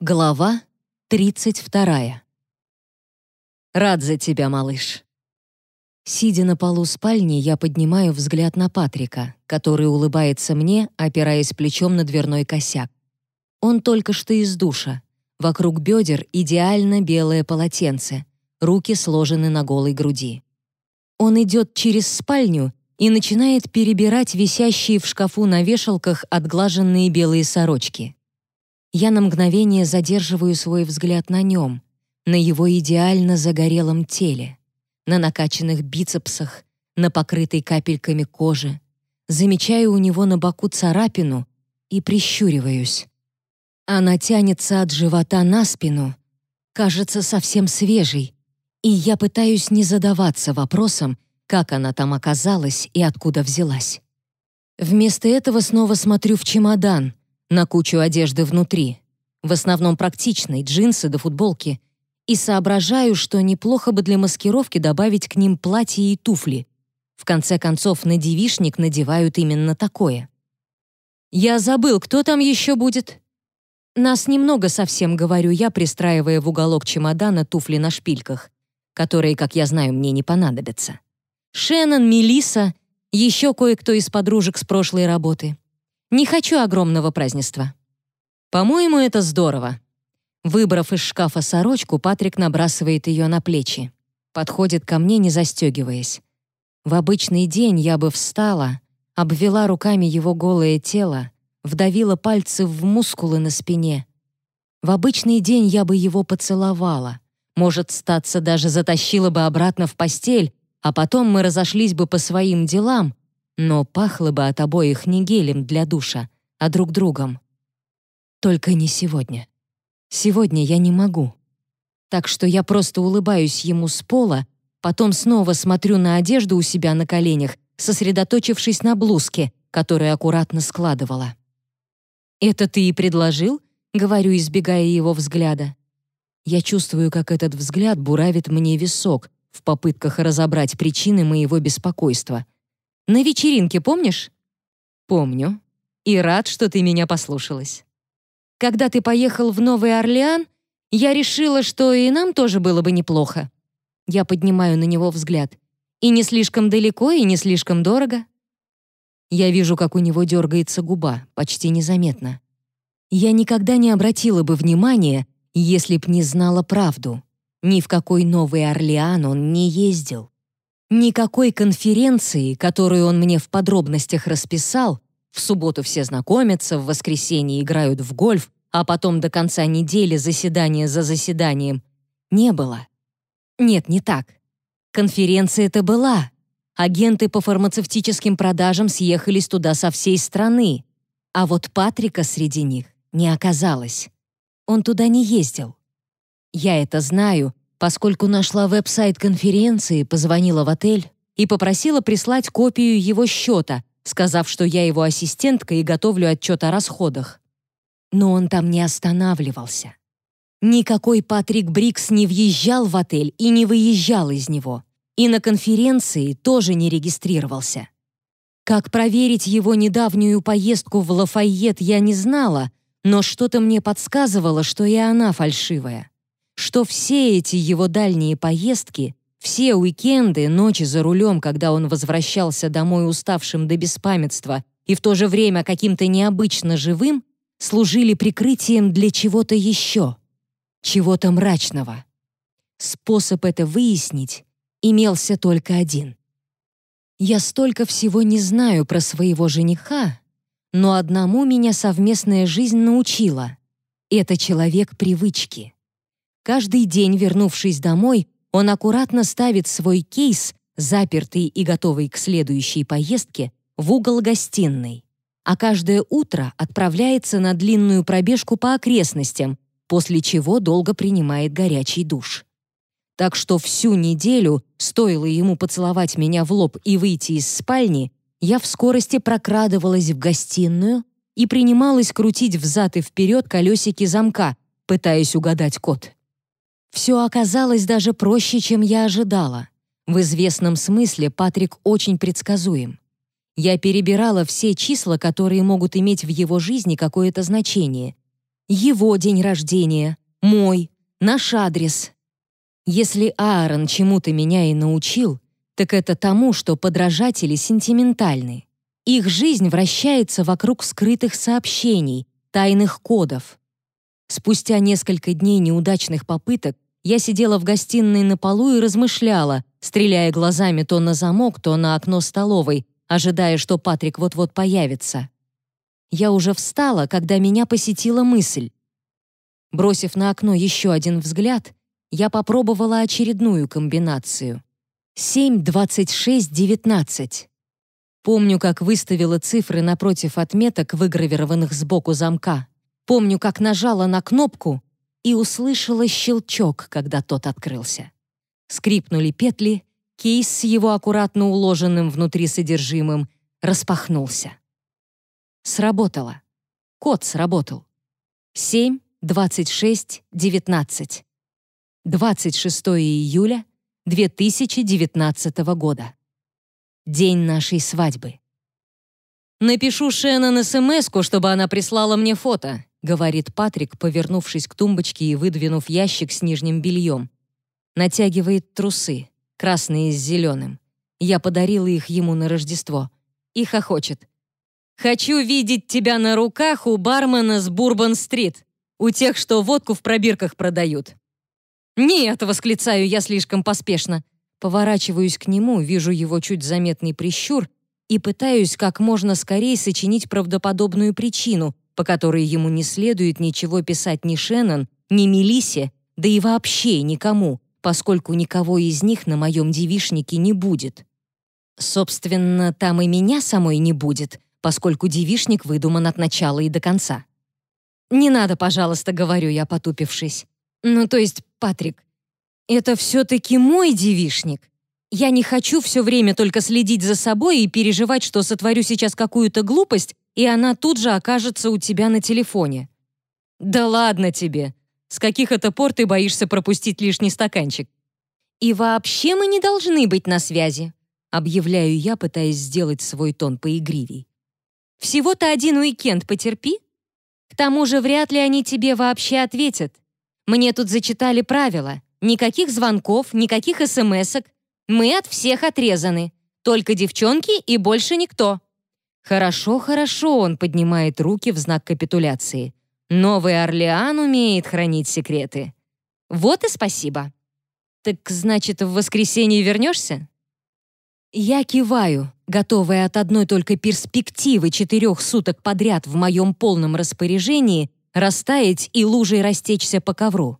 Глава 32. Рад за тебя, малыш. Сидя на полу спальни, я поднимаю взгляд на Патрика, который улыбается мне, опираясь плечом на дверной косяк. Он только что из душа. Вокруг бедер идеально белое полотенце, руки сложены на голой груди. Он идет через спальню и начинает перебирать висящие в шкафу на вешалках отглаженные белые сорочки. Я на мгновение задерживаю свой взгляд на нем, на его идеально загорелом теле, на накачанных бицепсах, на покрытой капельками кожи. Замечаю у него на боку царапину и прищуриваюсь. Она тянется от живота на спину, кажется совсем свежей, и я пытаюсь не задаваться вопросом, как она там оказалась и откуда взялась. Вместо этого снова смотрю в чемодан, на кучу одежды внутри, в основном практичной, джинсы до футболки, и соображаю, что неплохо бы для маскировки добавить к ним платье и туфли. В конце концов, на девишник надевают именно такое. «Я забыл, кто там еще будет?» «Нас немного совсем», — говорю я, пристраивая в уголок чемодана туфли на шпильках, которые, как я знаю, мне не понадобятся. Шеннон, Мелиса, еще кое-кто из подружек с прошлой работы. Не хочу огромного празднества. По-моему, это здорово. Выбрав из шкафа сорочку, Патрик набрасывает ее на плечи. Подходит ко мне, не застегиваясь. В обычный день я бы встала, обвела руками его голое тело, вдавила пальцы в мускулы на спине. В обычный день я бы его поцеловала. Может, статься даже затащила бы обратно в постель, а потом мы разошлись бы по своим делам, но пахло бы от обоих не гелем для душа, а друг другом. Только не сегодня. Сегодня я не могу. Так что я просто улыбаюсь ему с пола, потом снова смотрю на одежду у себя на коленях, сосредоточившись на блузке, которую аккуратно складывала. «Это ты и предложил?» — говорю, избегая его взгляда. Я чувствую, как этот взгляд буравит мне висок в попытках разобрать причины моего беспокойства — на вечеринке, помнишь? Помню. И рад, что ты меня послушалась. Когда ты поехал в Новый Орлеан, я решила, что и нам тоже было бы неплохо. Я поднимаю на него взгляд. И не слишком далеко, и не слишком дорого. Я вижу, как у него дергается губа, почти незаметно. Я никогда не обратила бы внимания, если б не знала правду. Ни в какой Новый Орлеан он не ездил. Никакой конференции, которую он мне в подробностях расписал, в субботу все знакомятся, в воскресенье играют в гольф, а потом до конца недели заседание за заседанием, не было. Нет, не так. Конференция это была. Агенты по фармацевтическим продажам съехались туда со всей страны, а вот Патрика среди них не оказалось. Он туда не ездил. Я это знаю, поскольку нашла веб-сайт конференции, позвонила в отель и попросила прислать копию его счета, сказав, что я его ассистентка и готовлю отчет о расходах. Но он там не останавливался. Никакой Патрик Брикс не въезжал в отель и не выезжал из него. И на конференции тоже не регистрировался. Как проверить его недавнюю поездку в Лафайет я не знала, но что-то мне подсказывало, что и она фальшивая что все эти его дальние поездки, все уикенды, ночи за рулем, когда он возвращался домой уставшим до беспамятства и в то же время каким-то необычно живым, служили прикрытием для чего-то еще, чего-то мрачного. Способ это выяснить имелся только один. Я столько всего не знаю про своего жениха, но одному меня совместная жизнь научила. Это человек привычки. Каждый день, вернувшись домой, он аккуратно ставит свой кейс, запертый и готовый к следующей поездке, в угол гостиной, а каждое утро отправляется на длинную пробежку по окрестностям, после чего долго принимает горячий душ. Так что всю неделю, стоило ему поцеловать меня в лоб и выйти из спальни, я в скорости прокрадывалась в гостиную и принималась крутить взад и вперед колесики замка, пытаясь угадать код. Все оказалось даже проще, чем я ожидала. В известном смысле Патрик очень предсказуем. Я перебирала все числа, которые могут иметь в его жизни какое-то значение. Его день рождения, мой, наш адрес. Если Аарон чему-то меня и научил, так это тому, что подражатели сентиментальны. Их жизнь вращается вокруг скрытых сообщений, тайных кодов. Спустя несколько дней неудачных попыток я сидела в гостиной на полу и размышляла, стреляя глазами то на замок, то на окно столовой, ожидая, что Патрик вот-вот появится. Я уже встала, когда меня посетила мысль. Бросив на окно еще один взгляд, я попробовала очередную комбинацию. 7, 26, 19. Помню, как выставила цифры напротив отметок, выгравированных сбоку замка. Помню, как нажала на кнопку и услышала щелчок, когда тот открылся. Скрипнули петли, кейс с его аккуратно уложенным внутри содержимым распахнулся. Сработало. Код сработал. 7, 26, 19. 26 июля 2019 года. День нашей свадьбы. «Напишу Шеннон смс чтобы она прислала мне фото», говорит Патрик, повернувшись к тумбочке и выдвинув ящик с нижним бельем. Натягивает трусы, красные с зеленым. Я подарила их ему на Рождество. И хохочет. «Хочу видеть тебя на руках у бармена с Бурбон-стрит, у тех, что водку в пробирках продают». «Нет!» — восклицаю я слишком поспешно. Поворачиваюсь к нему, вижу его чуть заметный прищур и пытаюсь как можно скорее сочинить правдоподобную причину, по которой ему не следует ничего писать ни Шеннон, ни Мелисе, да и вообще никому, поскольку никого из них на моем девишнике не будет. Собственно, там и меня самой не будет, поскольку девишник выдуман от начала и до конца. «Не надо, пожалуйста», — говорю я, потупившись. «Ну, то есть, Патрик, это все-таки мой девишник. Я не хочу все время только следить за собой и переживать, что сотворю сейчас какую-то глупость, и она тут же окажется у тебя на телефоне». «Да ладно тебе», с каких это пор ты боишься пропустить лишний стаканчик? И вообще мы не должны быть на связи, объявляю я, пытаясь сделать свой тон поигривей. Всего-то один уикенд потерпи. К тому же вряд ли они тебе вообще ответят. Мне тут зачитали правила. Никаких звонков, никаких смс-ок. Мы от всех отрезаны. Только девчонки и больше никто. Хорошо, хорошо, он поднимает руки в знак капитуляции. Новый Орлеан умеет хранить секреты. Вот и спасибо. Так значит, в воскресенье вернешься? Я киваю, готовая от одной только перспективы четырех суток подряд в моем полном распоряжении растаять и лужей растечься по ковру.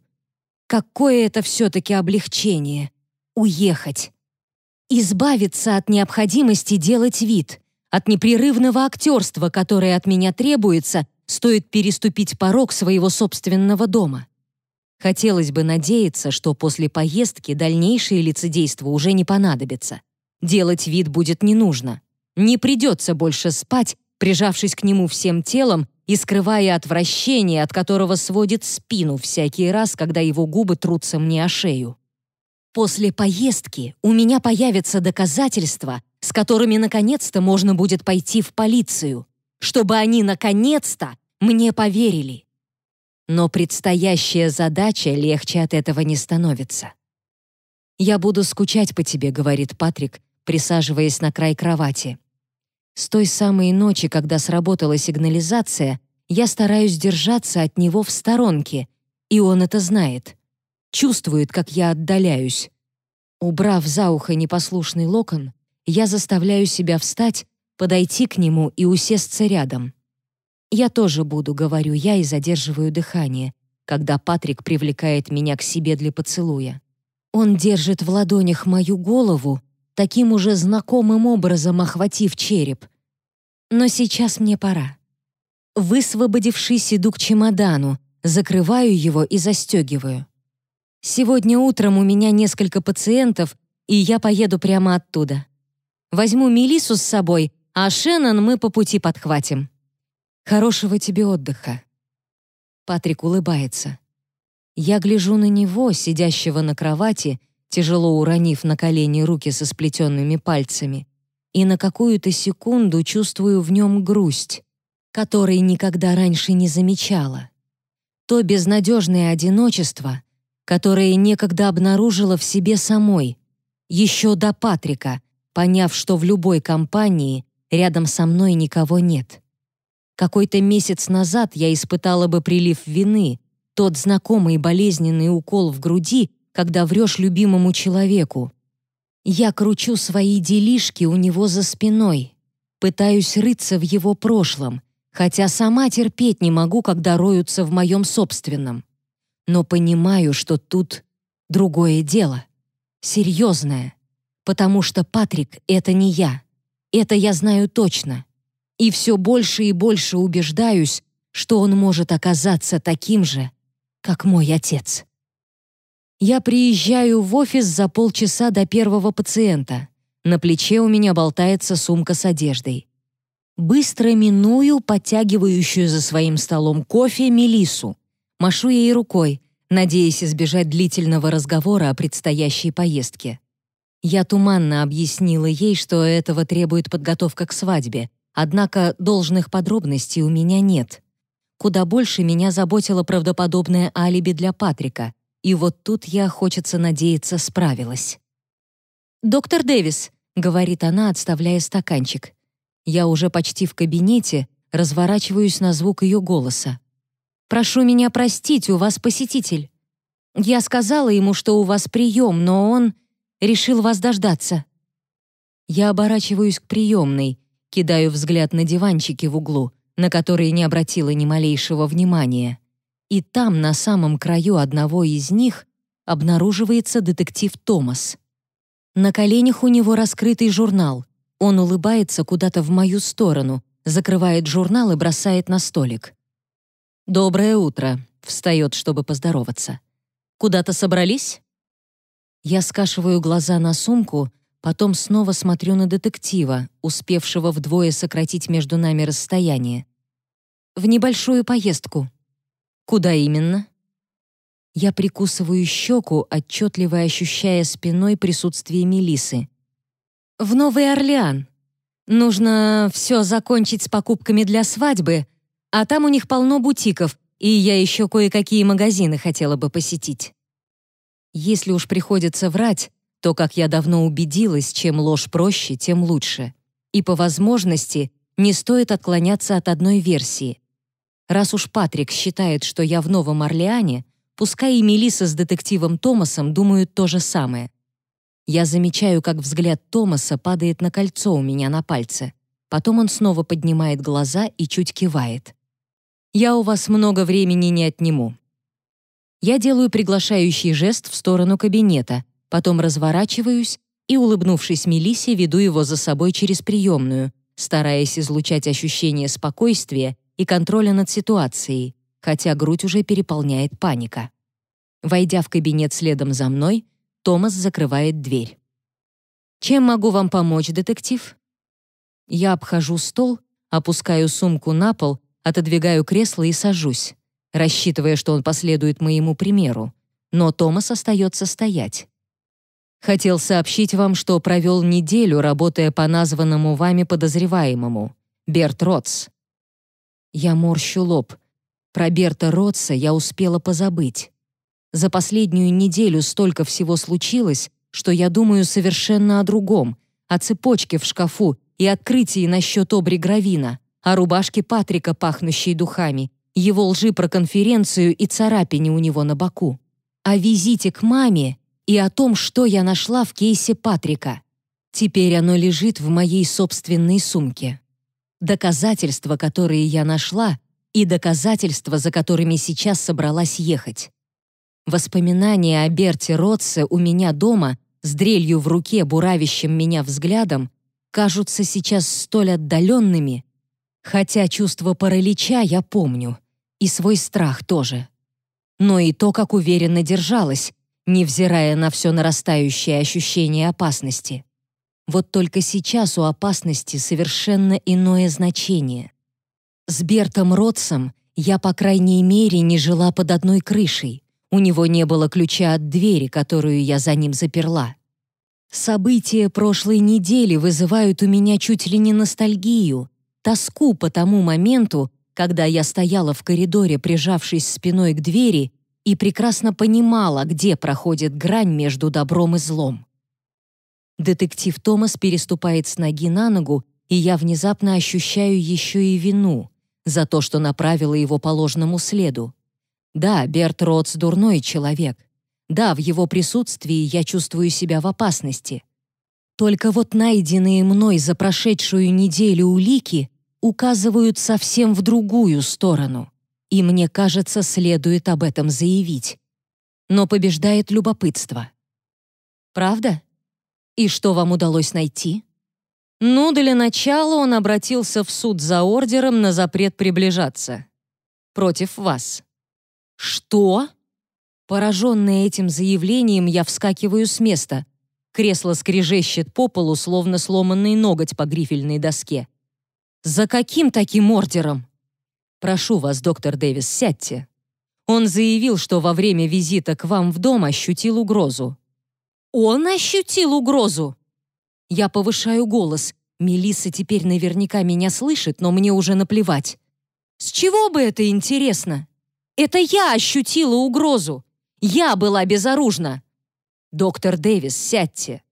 Какое это все-таки облегчение — уехать. Избавиться от необходимости делать вид, от непрерывного актерства, которое от меня требуется — стоит переступить порог своего собственного дома. Хотелось бы надеяться, что после поездки дальнейшее лицедейство уже не понадобится. Делать вид будет не нужно. Не придется больше спать, прижавшись к нему всем телом и скрывая отвращение, от которого сводит спину всякий раз, когда его губы трутся мне о шею. После поездки у меня появятся доказательства, с которыми наконец-то можно будет пойти в полицию, чтобы они наконец-то мне поверили. Но предстоящая задача легче от этого не становится. «Я буду скучать по тебе», — говорит Патрик, присаживаясь на край кровати. С той самой ночи, когда сработала сигнализация, я стараюсь держаться от него в сторонке, и он это знает. Чувствует, как я отдаляюсь. Убрав за ухо непослушный локон, я заставляю себя встать подойти к нему и усесться рядом. «Я тоже буду», — говорю я и задерживаю дыхание, когда Патрик привлекает меня к себе для поцелуя. Он держит в ладонях мою голову, таким уже знакомым образом охватив череп. Но сейчас мне пора. Высвободившись, иду к чемодану, закрываю его и застегиваю. Сегодня утром у меня несколько пациентов, и я поеду прямо оттуда. Возьму Мелису с собой, а Шеннон мы по пути подхватим. Хорошего тебе отдыха. Патрик улыбается. Я гляжу на него, сидящего на кровати, тяжело уронив на колени руки со сплетенными пальцами, и на какую-то секунду чувствую в нем грусть, которой никогда раньше не замечала. то безнадежное одиночество, которое некогда обнаружила в себе самой, еще до Патрика, поняв, что в любой компании рядом со мной никого нет. Какой-то месяц назад я испытала бы прилив вины, тот знакомый болезненный укол в груди, когда врешь любимому человеку. Я кручу свои делишки у него за спиной, пытаюсь рыться в его прошлом, хотя сама терпеть не могу, когда роются в моем собственном. Но понимаю, что тут другое дело, серьезное, потому что Патрик — это не я. Это я знаю точно. И все больше и больше убеждаюсь, что он может оказаться таким же, как мой отец. Я приезжаю в офис за полчаса до первого пациента. На плече у меня болтается сумка с одеждой. Быстро миную подтягивающую за своим столом кофе Мелису. Машу ей рукой, надеясь избежать длительного разговора о предстоящей поездке. Я туманно объяснила ей, что этого требует подготовка к свадьбе, однако должных подробностей у меня нет. Куда больше меня заботило правдоподобное алиби для Патрика, и вот тут я, хочется надеяться, справилась. «Доктор Дэвис», — говорит она, отставляя стаканчик. Я уже почти в кабинете, разворачиваюсь на звук ее голоса. «Прошу меня простить, у вас посетитель. Я сказала ему, что у вас прием, но он решил вас дождаться». Я оборачиваюсь к приемной, кидаю взгляд на диванчики в углу, на которые не обратила ни малейшего внимания. И там, на самом краю одного из них, обнаруживается детектив Томас. На коленях у него раскрытый журнал. Он улыбается куда-то в мою сторону, закрывает журнал и бросает на столик. «Доброе утро», — встает, чтобы поздороваться. «Куда-то собрались?» Я скашиваю глаза на сумку, потом снова смотрю на детектива, успевшего вдвое сократить между нами расстояние. «В небольшую поездку». «Куда именно?» Я прикусываю щеку, отчетливо ощущая спиной присутствие Мелисы. «В Новый Орлеан. Нужно все закончить с покупками для свадьбы, а там у них полно бутиков, и я еще кое-какие магазины хотела бы посетить». Если уж приходится врать, то, как я давно убедилась, чем ложь проще, тем лучше. И по возможности не стоит отклоняться от одной версии. Раз уж Патрик считает, что я в Новом Орлеане, пускай и Мелисса с детективом Томасом думают то же самое. Я замечаю, как взгляд Томаса падает на кольцо у меня на пальце. Потом он снова поднимает глаза и чуть кивает. «Я у вас много времени не отниму. Я делаю приглашающий жест в сторону кабинета, потом разворачиваюсь и, улыбнувшись Мелисе, веду его за собой через приемную, стараясь излучать ощущение спокойствия и контроля над ситуацией, хотя грудь уже переполняет паника. Войдя в кабинет следом за мной, Томас закрывает дверь. «Чем могу вам помочь, детектив?» Я обхожу стол, опускаю сумку на пол, отодвигаю кресло и сажусь рассчитывая, что он последует моему примеру, но Томас остается стоять. Хотел сообщить вам, что провел неделю, работая по названному вами подозреваемому, Берт Ротс. Я морщу лоб. Про Берта Ротса я успела позабыть. За последнюю неделю столько всего случилось, что я думаю совершенно о другом, о цепочке в шкафу и открытии насчет Обри Гравина, о рубашке Патрика, пахнущей духами, его лжи про конференцию и царапине у него на боку, о визите к маме и о том, что я нашла в кейсе Патрика. Теперь оно лежит в моей собственной сумке. Доказательства, которые я нашла, и доказательства, за которыми сейчас собралась ехать. Воспоминания о Берте Ротце у меня дома с дрелью в руке, буравящим меня взглядом, кажутся сейчас столь отдаленными, хотя чувство паралича я помню — и свой страх тоже. Но и то, как уверенно держалась, невзирая на все нарастающее ощущение опасности. Вот только сейчас у опасности совершенно иное значение. С Бертом Ротсом я, по крайней мере, не жила под одной крышей. У него не было ключа от двери, которую я за ним заперла. События прошлой недели вызывают у меня чуть ли не ностальгию, тоску по тому моменту, когда я стояла в коридоре, прижавшись спиной к двери, и прекрасно понимала, где проходит грань между добром и злом. Детектив Томас переступает с ноги на ногу, и я внезапно ощущаю еще и вину за то, что направила его по ложному следу. Да, Берт Ротс дурной человек. Да, в его присутствии я чувствую себя в опасности. Только вот найденные мной за прошедшую неделю улики указывают совсем в другую сторону, и мне кажется, следует об этом заявить. Но побеждает любопытство. Правда? И что вам удалось найти? Ну, для начала он обратился в суд за ордером на запрет приближаться. Против вас. Что? Пораженная этим заявлением, я вскакиваю с места. Кресло скрежещет по полу, словно сломанный ноготь по грифельной доске. «За каким таким ордером?» «Прошу вас, доктор Дэвис, сядьте». Он заявил, что во время визита к вам в дом ощутил угрозу. Он ощутил угрозу. Я повышаю голос. Мелисса теперь наверняка меня слышит, но мне уже наплевать. С чего бы это интересно? Это я ощутила угрозу. Я была безоружна. Доктор Дэвис, сядьте.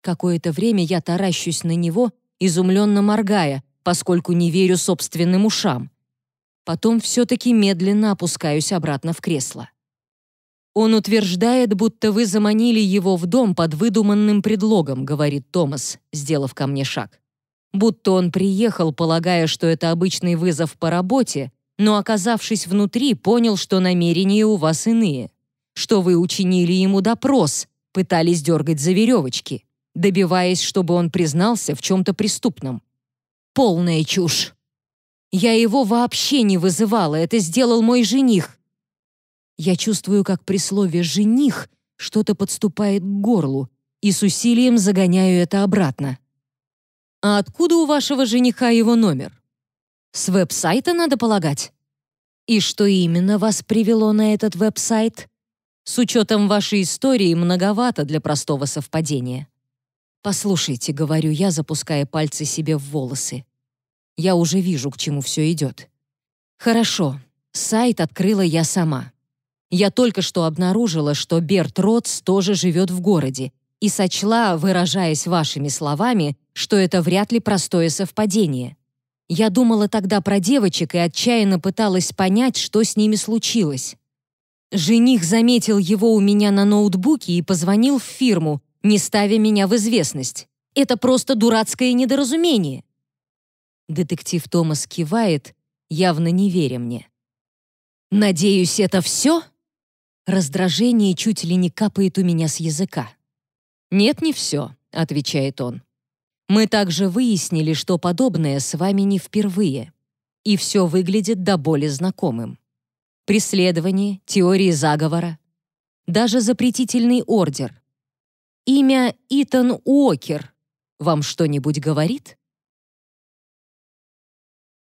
Какое-то время я таращусь на него, изумленно моргая, поскольку не верю собственным ушам. Потом все-таки медленно опускаюсь обратно в кресло. «Он утверждает, будто вы заманили его в дом под выдуманным предлогом», говорит Томас, сделав ко мне шаг. «Будто он приехал, полагая, что это обычный вызов по работе, но, оказавшись внутри, понял, что намерения у вас иные, что вы учинили ему допрос, пытались дергать за веревочки, добиваясь, чтобы он признался в чем-то преступном. Полная чушь. Я его вообще не вызывала, это сделал мой жених, я чувствую, как при слове «жених» что-то подступает к горлу и с усилием загоняю это обратно. «А откуда у вашего жениха его номер?» «С веб-сайта, надо полагать». «И что именно вас привело на этот веб-сайт?» «С учетом вашей истории многовато для простого совпадения». «Послушайте», — говорю я, запуская пальцы себе в волосы. Я уже вижу, к чему все идет. «Хорошо, сайт открыла я сама. Я только что обнаружила, что Берт Ротс тоже живет в городе, и сочла, выражаясь вашими словами, что это вряд ли простое совпадение. Я думала тогда про девочек и отчаянно пыталась понять, что с ними случилось. Жених заметил его у меня на ноутбуке и позвонил в фирму, не ставя меня в известность. Это просто дурацкое недоразумение. Детектив Томас кивает, явно не веря мне. «Надеюсь, это все?» Раздражение чуть ли не капает у меня с языка. «Нет, не все», — отвечает он. «Мы также выяснили, что подобное с вами не впервые, и все выглядит до боли знакомым. Преследование, теории заговора, даже запретительный ордер. Имя Итан Уокер вам что-нибудь говорит?»